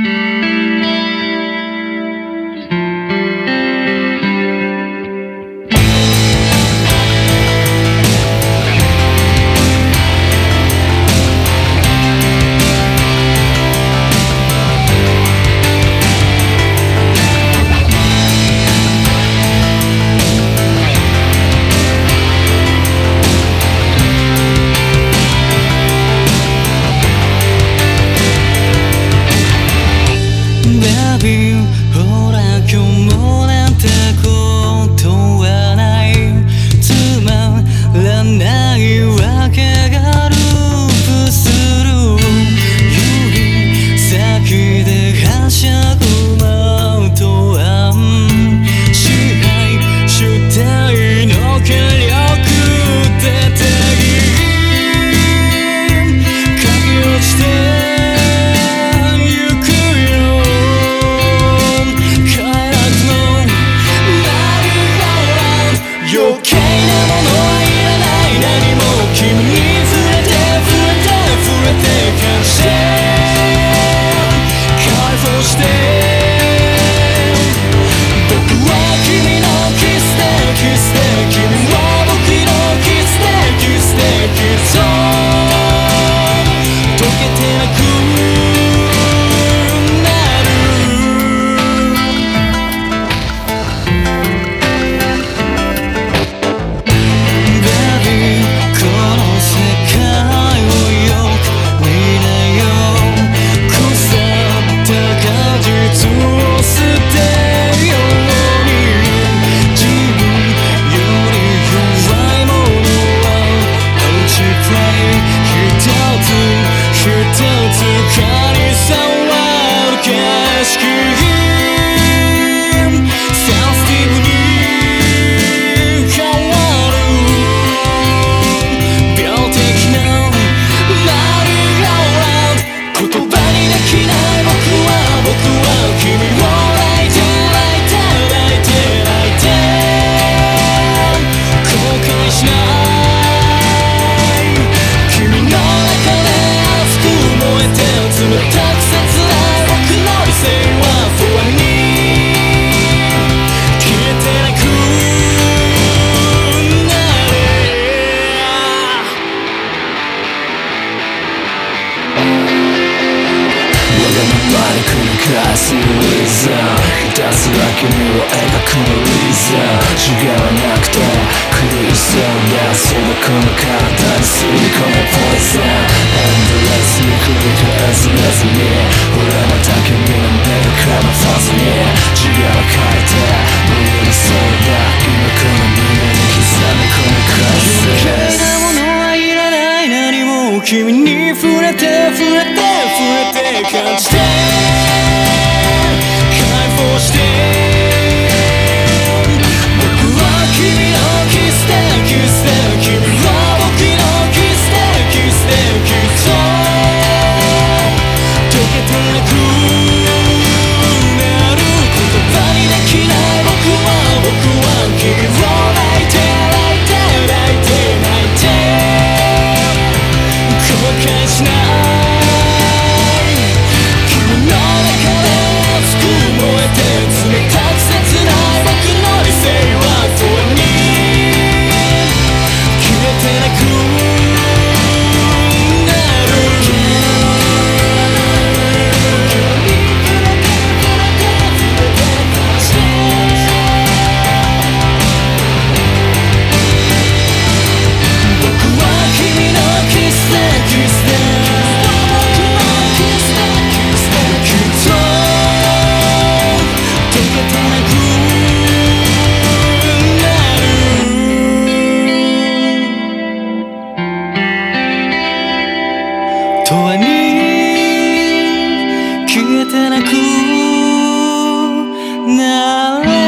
Mm-hmm. ほら今日もねすリーザーひたすら君を描くのリーザー違わなくて狂いそうだそのこの体に吸い込むポイズンエンドレスに繰り返すレズに俺また君の目がかまさずに違わ変えて無理にそうだ今この胸に刻むこのクラス余計なものはいらない何も君に触れて触れて触れて感じて消てなくなる